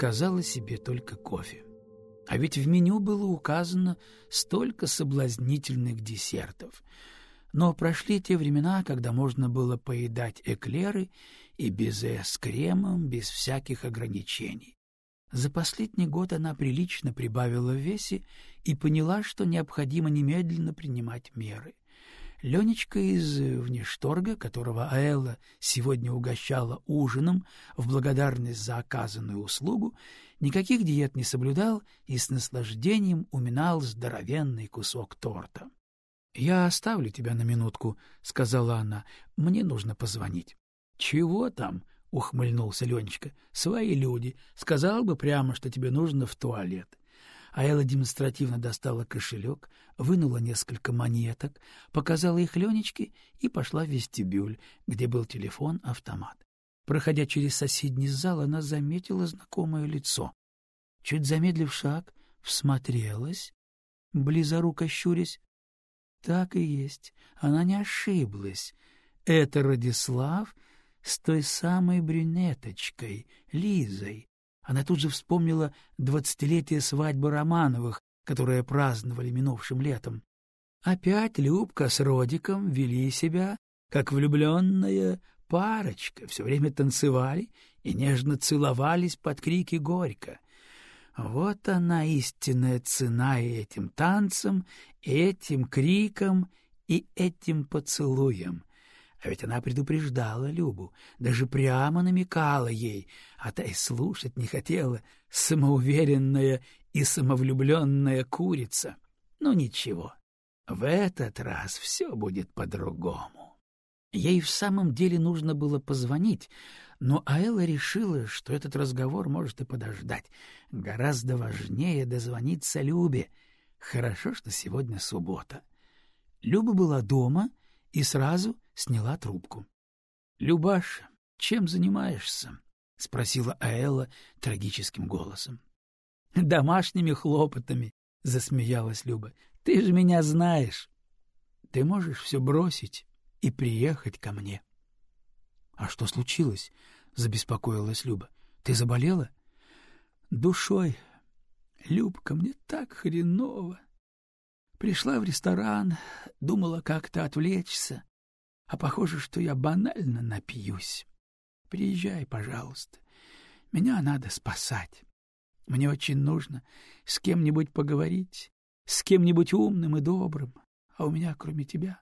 заказала себе только кофе. А ведь в меню было указано столько соблазнительных десертов. Но прошли те времена, когда можно было поедать эклеры и безе с кремом, без всяких ограничений. За последний год она прилично прибавила в весе и поняла, что необходимо немедленно принимать меры. Ленечка из внешторга, которого Аэлла сегодня угощала ужином в благодарность за оказанную услугу, никаких диет не соблюдал и с наслаждением уминал здоровенный кусок торта. — Я оставлю тебя на минутку, — сказала она. — Мне нужно позвонить. — Чего там? — ухмыльнулся Ленечка. — Свои люди. Сказал бы прямо, что тебе нужно в туалет. А Элла демонстративно достала кошелек, вынула несколько монеток, показала их Ленечке и пошла в вестибюль, где был телефон-автомат. Проходя через соседний зал, она заметила знакомое лицо. Чуть замедлив шаг, всмотрелась, близоруко щурясь. Так и есть, она не ошиблась. Это Радислав с той самой брюнеточкой, Лизой, она тут же вспомнила двадцатилетие свадьбы Романовых, которые праздновали минувшим летом. Опять Любка с Родиком вели себя, как влюбленная парочка, все время танцевали и нежно целовались под крики горько. Вот она истинная цена и этим танцам, и этим криком, и этим поцелуем. А ведь она предупреждала Любу, даже прямо намекала ей, а та и слушать не хотела, самоуверенная и самовлюбленная курица. Но ничего, в этот раз все будет по-другому. Ей в самом деле нужно было позвонить, но Аэла решила, что этот разговор может и подождать. Гораздо важнее дозвониться Любе. Хорошо, что сегодня суббота. Люба была дома и сразу сняла трубку. — Любаш, чем занимаешься? — спросила Аэла трагическим голосом. — Домашними хлопотами, — засмеялась Люба. — Ты же меня знаешь. Ты можешь все бросить и приехать ко мне. — А что случилось? — забеспокоилась Люба. — Ты заболела? — Душой. Любка, мне так хреново. Пришла в ресторан, думала как-то отвлечься, а похоже, что я банально напьюсь. Приезжай, пожалуйста. Меня надо спасать. Мне очень нужно с кем-нибудь поговорить, с кем-нибудь умным и добрым, а у меня, кроме тебя,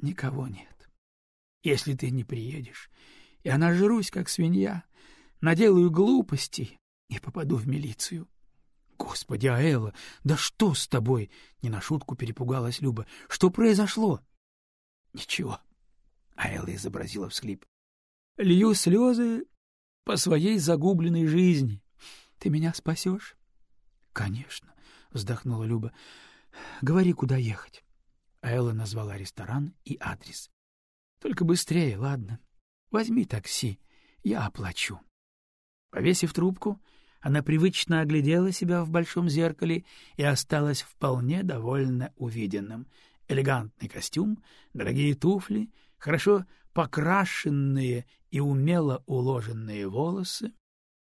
никого нет. Если ты не приедешь, я нажрусь, как свинья, наделаю глупостей и попаду в милицию. Господи, Аэла, да что с тобой? Не на шутку перепугалась Люба. Что произошло? Ничего, а Элла изобразила всхлип. — Лью слезы по своей загубленной жизни. Ты меня спасешь? — Конечно, — вздохнула Люба. — Говори, куда ехать. А Элла назвала ресторан и адрес. — Только быстрее, ладно? Возьми такси, я оплачу. Повесив трубку, она привычно оглядела себя в большом зеркале и осталась вполне довольна увиденным. Элегантный костюм, дорогие туфли — хорошо покрашенные и умело уложенные волосы,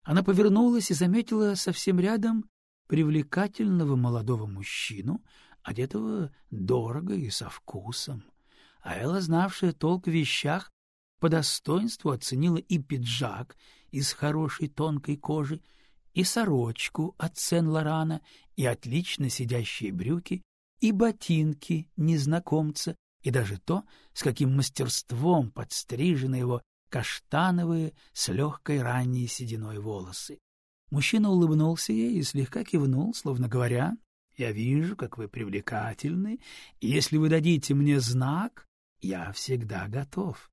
она повернулась и заметила совсем рядом привлекательного молодого мужчину, одетого дорого и со вкусом. А Элла, знавшая толк в вещах, по достоинству оценила и пиджак из хорошей тонкой кожи, и сорочку от Сен-Лорана, и отлично сидящие брюки, и ботинки незнакомца, и даже то, с каким мастерством подстрижены его каштановые с легкой ранней сединой волосы. Мужчина улыбнулся ей и слегка кивнул, словно говоря, «Я вижу, как вы привлекательны, и если вы дадите мне знак, я всегда готов».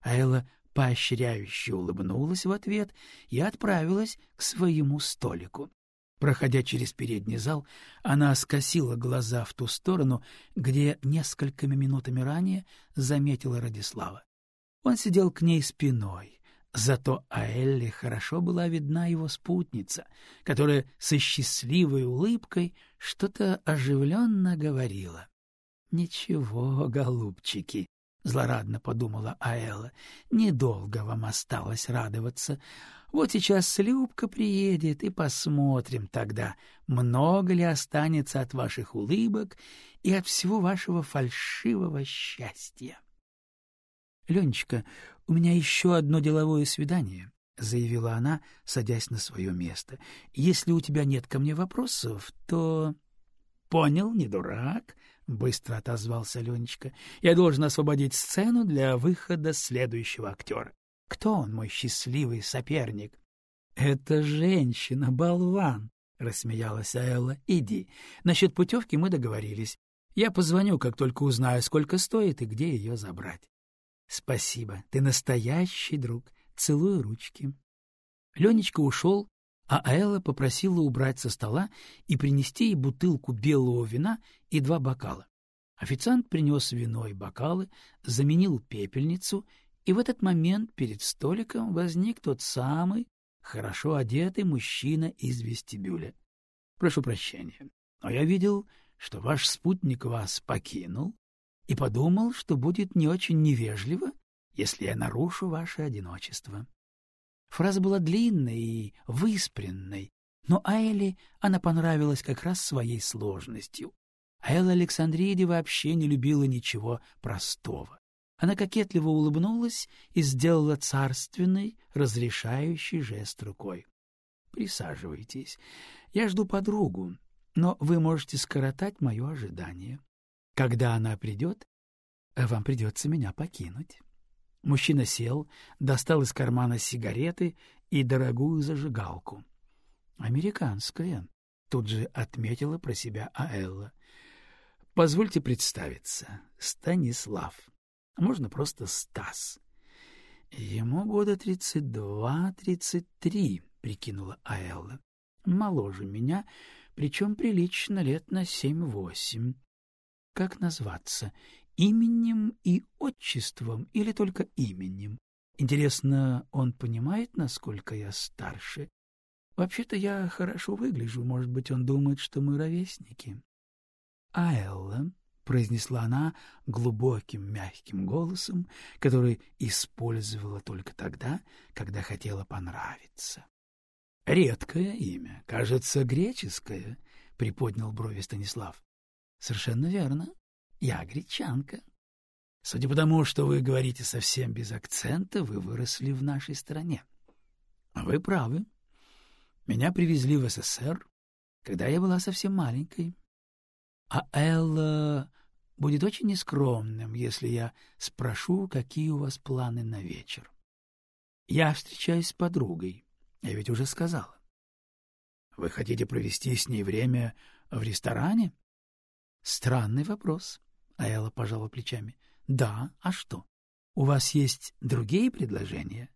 А Элла поощряюще улыбнулась в ответ и отправилась к своему столику. Проходя через передний зал, она скосила глаза в ту сторону, где несколькими минутами ранее заметила Радислава. Он сидел к ней спиной, зато Аэлле хорошо была видна его спутница, которая со счастливой улыбкой что-то оживленно говорила. — Ничего, голубчики, — злорадно подумала Аэла. Недолго вам осталось радоваться. Вот сейчас Любка приедет, и посмотрим тогда, много ли останется от ваших улыбок и от всего вашего фальшивого счастья. — Ленечка, у меня еще одно деловое свидание, — заявила она, садясь на свое место. — Если у тебя нет ко мне вопросов, то... — Понял, не дурак, — быстро отозвался Ленечка. — Я должен освободить сцену для выхода следующего актера. Кто он, мой счастливый соперник? — Это женщина, болван, — рассмеялась Аэлла. — Иди. Насчет путевки мы договорились. Я позвоню, как только узнаю, сколько стоит и где ее забрать. — Спасибо. Ты настоящий друг. Целую ручки. Ленечка ушел, а Аэлла попросила убрать со стола и принести ей бутылку белого вина и два бокала. Официант принес вино и бокалы, заменил пепельницу и в этот момент перед столиком возник тот самый хорошо одетый мужчина из вестибюля. — Прошу прощения, но я видел, что ваш спутник вас покинул и подумал, что будет не очень невежливо, если я нарушу ваше одиночество. Фраза была длинной и выспренной, но Айле она понравилась как раз своей сложностью. Айла Александриде вообще не любила ничего простого. Она кокетливо улыбнулась и сделала царственный, разрешающий жест рукой. — Присаживайтесь. Я жду подругу, но вы можете скоротать мое ожидание. Когда она придет, вам придется меня покинуть. Мужчина сел, достал из кармана сигареты и дорогую зажигалку. «Американская», — тут же отметила про себя Аэлла. «Позвольте представиться. Станислав» можно просто Стас. Ему года тридцать два-тридцать три, прикинула Аэлла. Моложе меня, причем прилично лет на семь-восемь. Как назваться? Именем и отчеством или только именем? Интересно, он понимает, насколько я старше? Вообще-то я хорошо выгляжу, может быть, он думает, что мы ровесники. Аэлла произнесла она глубоким мягким голосом, который использовала только тогда, когда хотела понравиться. — Редкое имя, кажется, греческое, — приподнял брови Станислав. — Совершенно верно. Я гречанка. Судя по тому, что вы говорите совсем без акцента, вы выросли в нашей стране. Вы правы. Меня привезли в СССР, когда я была совсем маленькой. А Элла будет очень нескромным, если я спрошу, какие у вас планы на вечер. Я встречаюсь с подругой, я ведь уже сказала. Вы хотите провести с ней время в ресторане? Странный вопрос, Аэла пожала плечами. Да, а что? У вас есть другие предложения?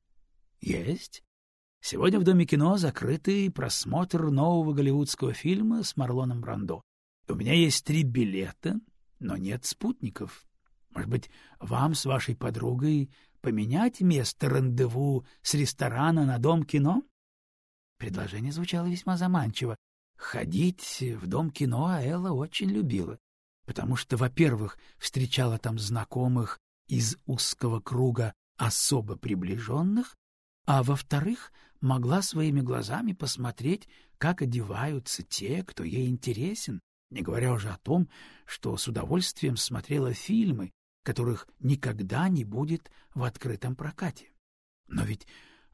Есть. Сегодня в Доме кино закрытый просмотр нового голливудского фильма с Марлоном Брандо. У меня есть три билета но нет спутников. Может быть, вам с вашей подругой поменять место рандеву с ресторана на дом кино? Предложение звучало весьма заманчиво. Ходить в дом кино Элла очень любила, потому что, во-первых, встречала там знакомых из узкого круга особо приближенных, а во-вторых, могла своими глазами посмотреть, как одеваются те, кто ей интересен, не говоря уже о том, что с удовольствием смотрела фильмы, которых никогда не будет в открытом прокате. Но ведь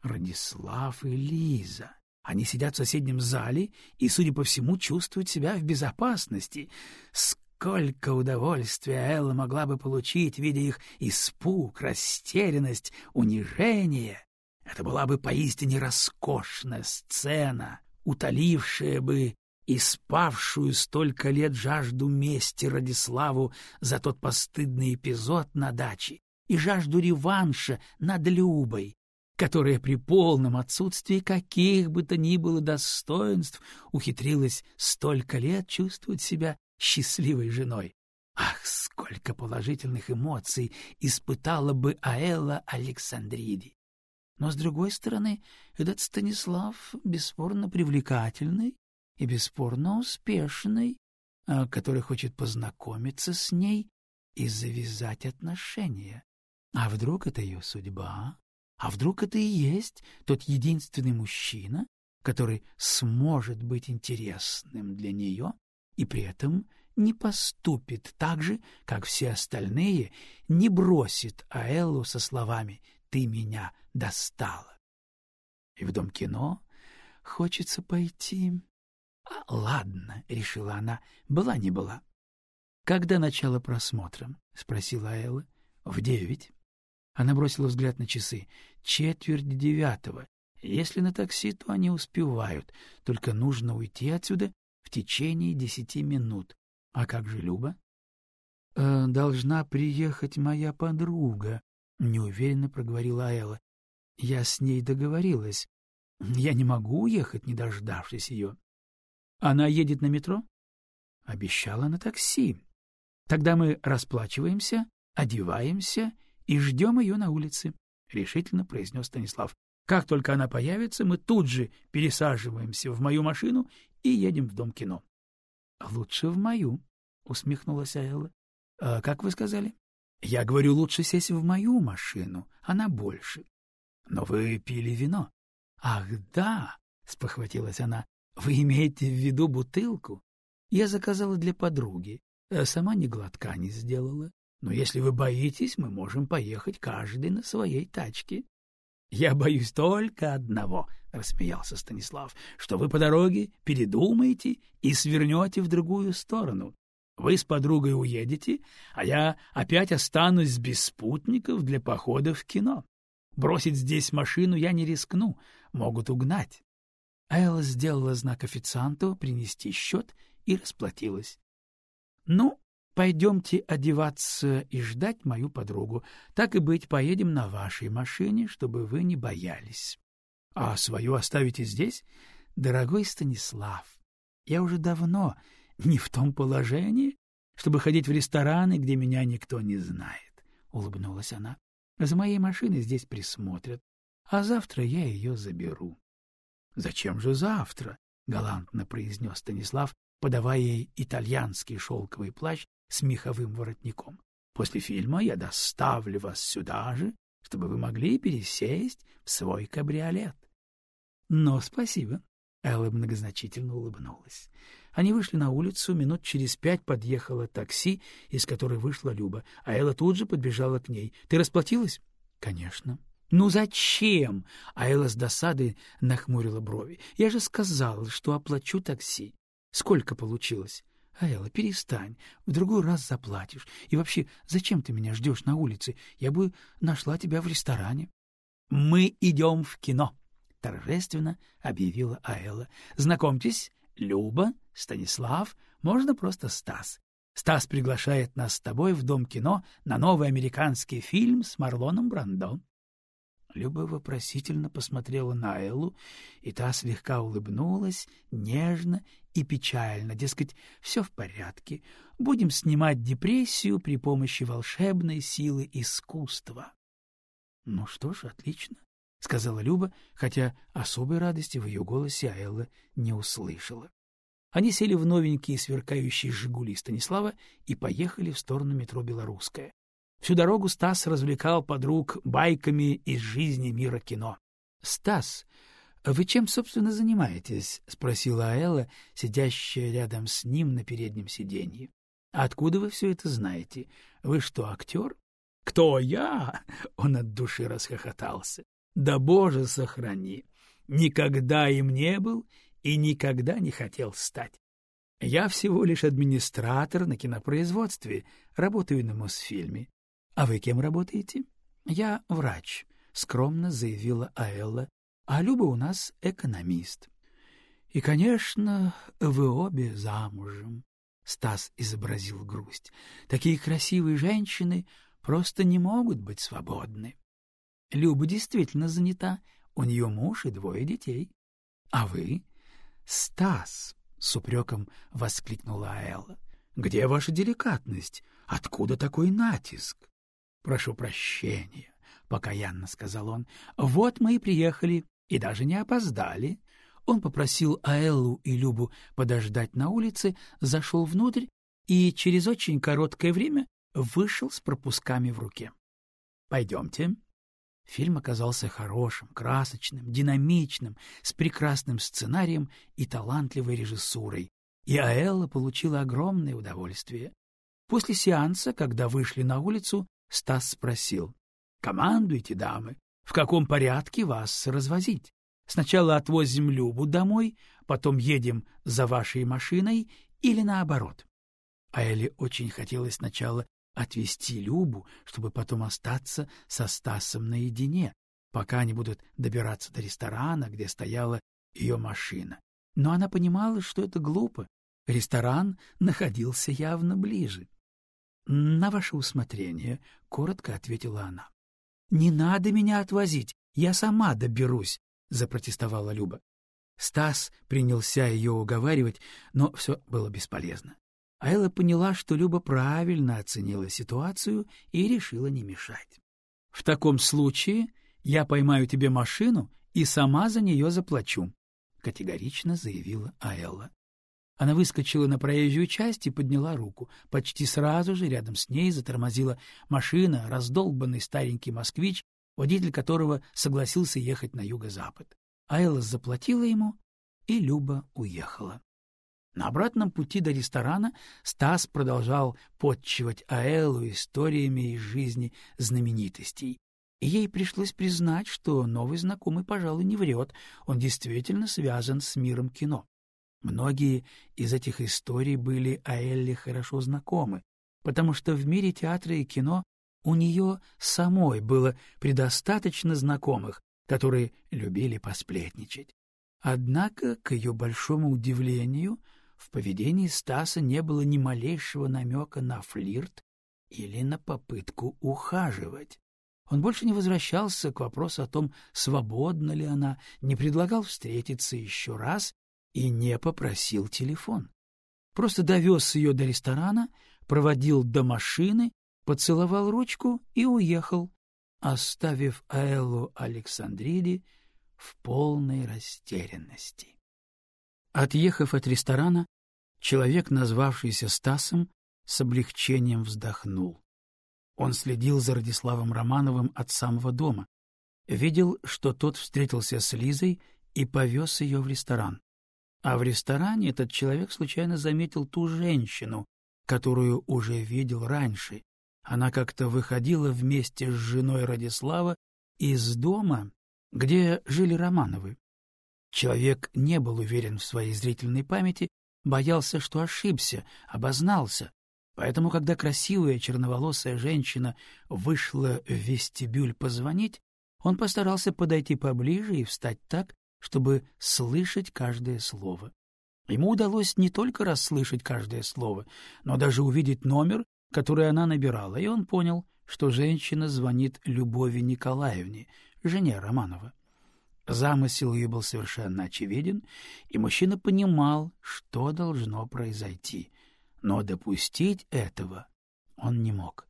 Радислав и Лиза, они сидят в соседнем зале и, судя по всему, чувствуют себя в безопасности. Сколько удовольствия Элла могла бы получить, видя их испуг, растерянность, унижение! Это была бы поистине роскошная сцена, утолившая бы и спавшую столько лет жажду мести Радиславу за тот постыдный эпизод на даче и жажду реванша над Любой, которая при полном отсутствии каких бы то ни было достоинств ухитрилась столько лет чувствовать себя счастливой женой. Ах, сколько положительных эмоций испытала бы Аэла Александриди! Но, с другой стороны, этот Станислав бесспорно привлекательный и бесспорно успешной, а, который хочет познакомиться с ней и завязать отношения. А вдруг это ее судьба? А вдруг это и есть тот единственный мужчина, который сможет быть интересным для нее и при этом не поступит так же, как все остальные, не бросит Аэллу со словами «ты меня достала». И в дом кино хочется пойти. А, ладно, — решила она, — была не была. — Когда начало просмотра? — спросила Аэлла. — В девять. Она бросила взгляд на часы. Четверть девятого. Если на такси, то они успевают, только нужно уйти отсюда в течение десяти минут. А как же Люба? «Э, — Должна приехать моя подруга, — неуверенно проговорила Элла. — Я с ней договорилась. Я не могу уехать, не дождавшись ее. — Она едет на метро? — Обещала на такси. Тогда мы расплачиваемся, одеваемся и ждем ее на улице, — решительно произнес Станислав. Как только она появится, мы тут же пересаживаемся в мою машину и едем в дом кино. — Лучше в мою, — усмехнулась Айла. — А как вы сказали? — Я говорю, лучше сесть в мою машину, она больше. — Но вы пили вино. — Ах, да, — спохватилась она, — вы имеете в виду бутылку? Я заказала для подруги, а сама ни глотка не сделала. Но если вы боитесь, мы можем поехать каждый на своей тачке. — Я боюсь только одного, — рассмеялся Станислав, — что вы по дороге передумаете и свернете в другую сторону. Вы с подругой уедете, а я опять останусь без спутников для похода в кино. Бросить здесь машину я не рискну, могут угнать. Элла сделала знак официанту принести счет и расплатилась. — Ну, Пойдемте одеваться и ждать мою подругу. Так и быть, поедем на вашей машине, чтобы вы не боялись. А свою оставите здесь? Дорогой Станислав, я уже давно не в том положении, чтобы ходить в рестораны, где меня никто не знает, — улыбнулась она. За моей машиной здесь присмотрят, а завтра я ее заберу. — Зачем же завтра? — галантно произнес Станислав, подавая ей итальянский шелковый плащ с меховым воротником. После фильма я доставлю вас сюда же, чтобы вы могли пересесть в свой кабриолет. — Но спасибо. Элла многозначительно улыбнулась. Они вышли на улицу, минут через пять подъехало такси, из которой вышла Люба, а Элла тут же подбежала к ней. — Ты расплатилась? — Конечно. — Ну зачем? А Элла с досадой нахмурила брови. — Я же сказала, что оплачу такси. Сколько получилось? Айла, перестань. В другой раз заплатишь. И вообще, зачем ты меня ждешь на улице? Я бы нашла тебя в ресторане. — Мы идем в кино, — торжественно объявила Айла. — Знакомьтесь, Люба, Станислав, можно просто Стас. Стас приглашает нас с тобой в Дом кино на новый американский фильм с Марлоном Брандо. Люба вопросительно посмотрела на Эллу, и та слегка улыбнулась, нежно и печально, дескать, все в порядке, будем снимать депрессию при помощи волшебной силы искусства. — Ну что ж, отлично, — сказала Люба, хотя особой радости в ее голосе Аэлла не услышала. Они сели в новенькие сверкающие «Жигули» Станислава и поехали в сторону метро «Белорусская». Всю дорогу Стас развлекал подруг байками из жизни мира кино. — Стас, вы чем, собственно, занимаетесь? — спросила Аэла, сидящая рядом с ним на переднем сиденье. — Откуда вы все это знаете? Вы что, актер? — Кто я? — он от души расхохотался. — Да, Боже, сохрани! Никогда им не был и никогда не хотел стать. Я всего лишь администратор на кинопроизводстве, работаю на Мосфильме. А вы кем работаете? Я врач, скромно заявила Аэлла, а Люба у нас экономист. И, конечно, вы обе замужем. Стас изобразил грусть. Такие красивые женщины просто не могут быть свободны. Люба действительно занята, у нее муж и двое детей. А вы? Стас, с упреком воскликнула Аэлла. Где ваша деликатность? Откуда такой натиск? Прошу прощения, — покаянно сказал он. — Вот мы и приехали, и даже не опоздали. Он попросил Аэллу и Любу подождать на улице, зашел внутрь и через очень короткое время вышел с пропусками в руке. «Пойдемте». Фильм оказался хорошим, красочным, динамичным, с прекрасным сценарием и талантливой режиссурой, и Аэлла получила огромное удовольствие. После сеанса, когда вышли на улицу, Стас спросил. — Командуйте, дамы, в каком порядке вас развозить? Сначала отвозим Любу домой, потом едем за вашей машиной или наоборот? А Эле очень хотелось сначала отвезти Любу, чтобы потом остаться со Стасом наедине, пока они будут добираться до ресторана, где стояла ее машина. Но она понимала, что это глупо. Ресторан находился явно ближе. — На ваше усмотрение, — коротко ответила она. — Не надо меня отвозить, я сама доберусь, — запротестовала Люба. Стас принялся ее уговаривать, но все было бесполезно. А Элла поняла, что Люба правильно оценила ситуацию и решила не мешать. — В таком случае я поймаю тебе машину и сама за нее заплачу, — категорично заявила Аэлла. Она выскочила на проезжую часть и подняла руку. Почти сразу же рядом с ней затормозила машина, раздолбанный старенький москвич, водитель которого согласился ехать на юго-запад. Айла заплатила ему, и Люба уехала. На обратном пути до ресторана Стас продолжал подчивать Аэлу историями из жизни знаменитостей. И ей пришлось признать, что новый знакомый, пожалуй, не врет, он действительно связан с миром кино. Многие из этих историй были Аэлле хорошо знакомы, потому что в мире театра и кино у нее самой было предостаточно знакомых, которые любили посплетничать. Однако, к ее большому удивлению, в поведении Стаса не было ни малейшего намека на флирт или на попытку ухаживать. Он больше не возвращался к вопросу о том, свободна ли она, не предлагал встретиться еще раз и не попросил телефон. Просто довез ее до ресторана, проводил до машины, поцеловал ручку и уехал, оставив Аэллу Александриди в полной растерянности. Отъехав от ресторана, человек, назвавшийся Стасом, с облегчением вздохнул. Он следил за Радиславом Романовым от самого дома, видел, что тот встретился с Лизой и повез ее в ресторан. А в ресторане этот человек случайно заметил ту женщину, которую уже видел раньше. Она как-то выходила вместе с женой Радислава из дома, где жили Романовы. Человек не был уверен в своей зрительной памяти, боялся, что ошибся, обознался. Поэтому, когда красивая черноволосая женщина вышла в вестибюль позвонить, он постарался подойти поближе и встать так, чтобы слышать каждое слово. Ему удалось не только расслышать каждое слово, но даже увидеть номер, который она набирала, и он понял, что женщина звонит Любови Николаевне, жене Романова. Замысел ее был совершенно очевиден, и мужчина понимал, что должно произойти. Но допустить этого он не мог.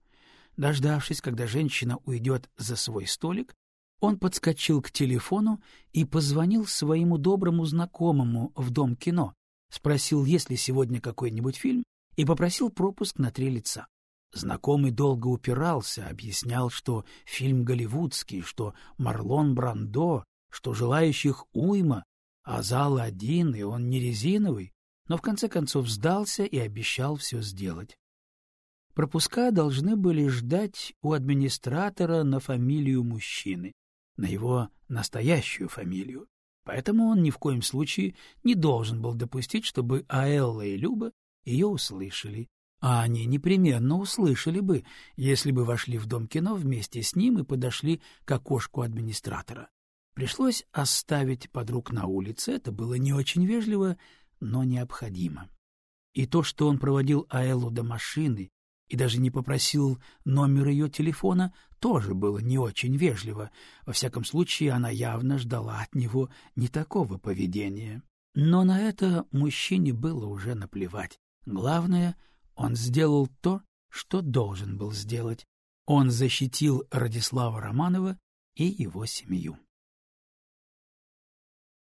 Дождавшись, когда женщина уйдет за свой столик, он подскочил к телефону и позвонил своему доброму знакомому в Дом кино, спросил, есть ли сегодня какой-нибудь фильм, и попросил пропуск на три лица. Знакомый долго упирался, объяснял, что фильм голливудский, что Марлон Брандо что желающих уйма, а зал один, и он не резиновый, но в конце концов сдался и обещал все сделать. Пропуска должны были ждать у администратора на фамилию мужчины, на его настоящую фамилию, поэтому он ни в коем случае не должен был допустить, чтобы Аэлла и Люба ее услышали, а они непременно услышали бы, если бы вошли в дом кино вместе с ним и подошли к окошку администратора. Пришлось оставить подруг на улице, это было не очень вежливо, но необходимо. И то, что он проводил Аэлу до машины и даже не попросил номер ее телефона, тоже было не очень вежливо. Во всяком случае, она явно ждала от него не такого поведения. Но на это мужчине было уже наплевать. Главное, он сделал то, что должен был сделать. Он защитил Радислава Романова и его семью.